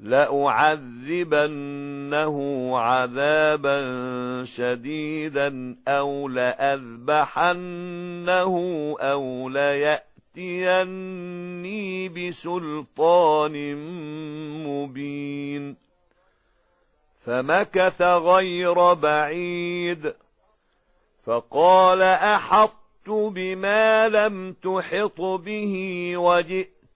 لأعذبنه عذابا شديدا أو لأذبحنه أو ليأتيني بسلطان مبين. فمكث غير بعيد. فقال أحطت بما لم تحط به وجئت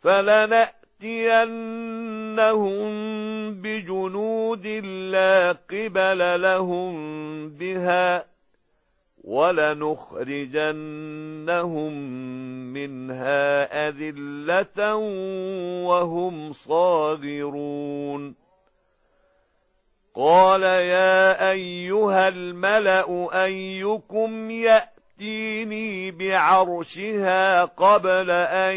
فلنأتينهم بجنود لا قبل لهم بها ولنخرجنهم منها أذلة وهم صاغرون. قال يا أيها الملأ أيكم يأتيني بعرشها قبل أن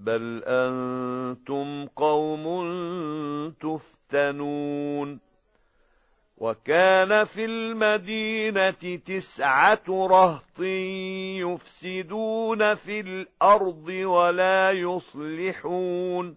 بل أنتم قوم تفتنون وكان في المدينة تسعة رهط يفسدون في الأرض ولا يصلحون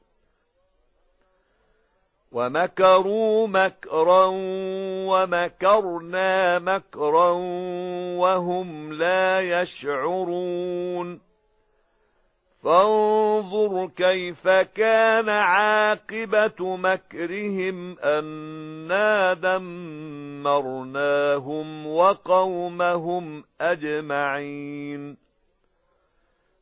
ومكروا مكرا ومكرنا مكرا وهم لا يشعرون. فانظر كيف كان عاقبة مكرهم أنا دمرناهم وقومهم أجمعين.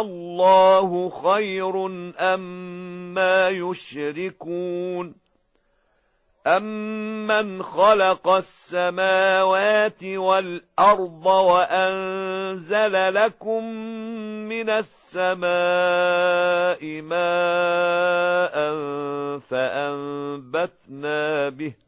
الله خير أما أم يشركون أمن خلق السماوات والأرض وأنزل لكم من السماء ماء فأنبتنا به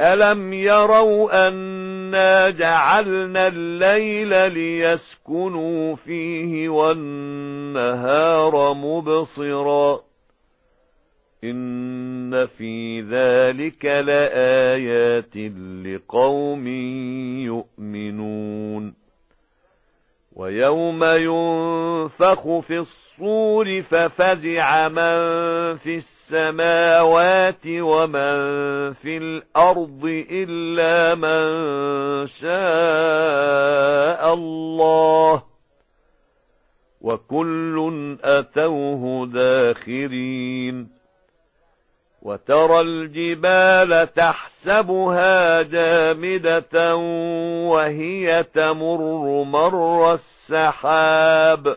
ألم يروا أنا جعلنا الليل ليسكنوا فيه والنهار مبصرا إن في ذلك لآيات لقوم يؤمنون ويوم ينفخ في الصور ففزع من في السماء السماوات ومن في الأرض إلا من شاء الله وكل أتوه داخرين وترى الجبال تحسبها جامدة وهي تمر مر السحاب